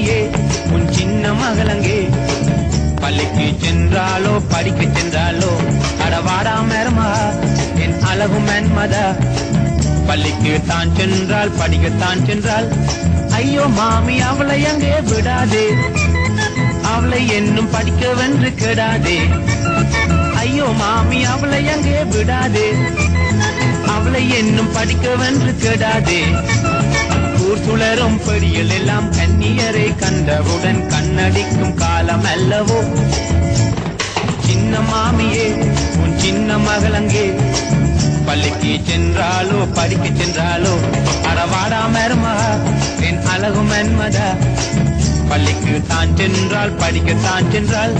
ராணியே உன் சின்ன மகளங்கே பள்ளிக்கு சென்றாலோ படிக்க சென்றாலோ அடவாடா மருமா என் அழகு மன்மதா. பள்ளிக்கு தான் சென்றால் படிக்கத்தான் சென்றால் ஐயோ மாமி அவளை அங்கே விடாதே. அவளை என்னும் படிக்க வென்று கெடாதே. ஐயோ மாமி அவளை அங்கே விடாதே. அவளை என்னும் படிக்கவென்று கெடாதே. சுழரும் பொடியில் எல்லாம் கன்னியரை கண்டவுடன் கண்ணடிக்கும் காலம் அல்லவோ? சின்ன மாமியே உன் சின்ன மகளங்கே பள்ளிக்கு சென்றாலோ படிக்க சென்றாலோ? அறவாடா மருமகா என் அழகு மன்மதா. பள்ளிக்கு தான் சென்றால் படிக்க தான் சென்றால்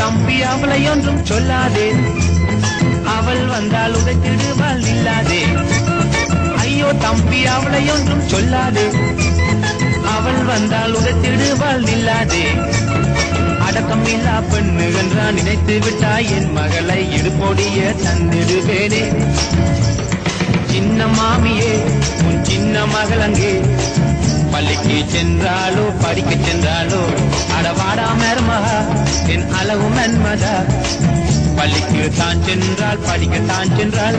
தம்பி அவளை ஒன்றும் சொல்லாதே. அவள் வந்தால் உதைத்திடுவாள் இல்லாதே ஐயோ தம்பி அவளை ஒன்றும் சொல்லாதே. அவள் வந்தால் உதைத்திடுவாள் இல்லாதே அடக்கம் இல்லா பெண்ணு என்றான் நினைத்து விட்டாய். என் மகளை இடுபொடிய தந்திடுவேனே. சின்ன மாமியே உன் சின்ன மகளங்கே பள்ளிக்கு சென்றாலோ படிக்க சென்றாலோ அடவாடா அழகு மன்மதா பள்ளிக்கு தான் சென்றால் படிக்க தான் சென்றால்.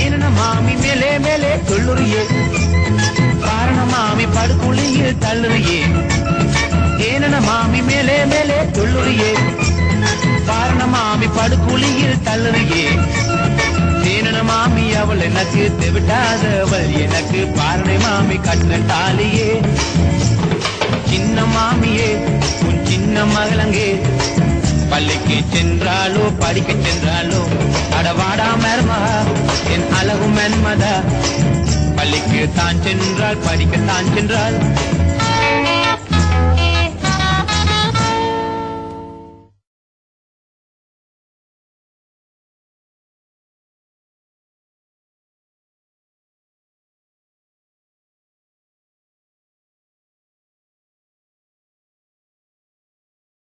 ஏனன மாமி மேலே மேலே துள்ளுறியே. மாமி படுகுழியில் தள்ளுறியே. தேனன மாமி அவள் எனக்கு தெவிட்டாதவள் எனக்கு பாரணை மாமி கட்டின தாலியே. சின்ன மாமியே உன் சின்ன மகளங்கே. பள்ளிக்கு சென்றாலோ படிக்க சென்றாலோ அடவாடா மருமகா என் அழகு மன்மதா. பள்ளிக்கு தான் சென்றால் படிக்க தான் சென்றால்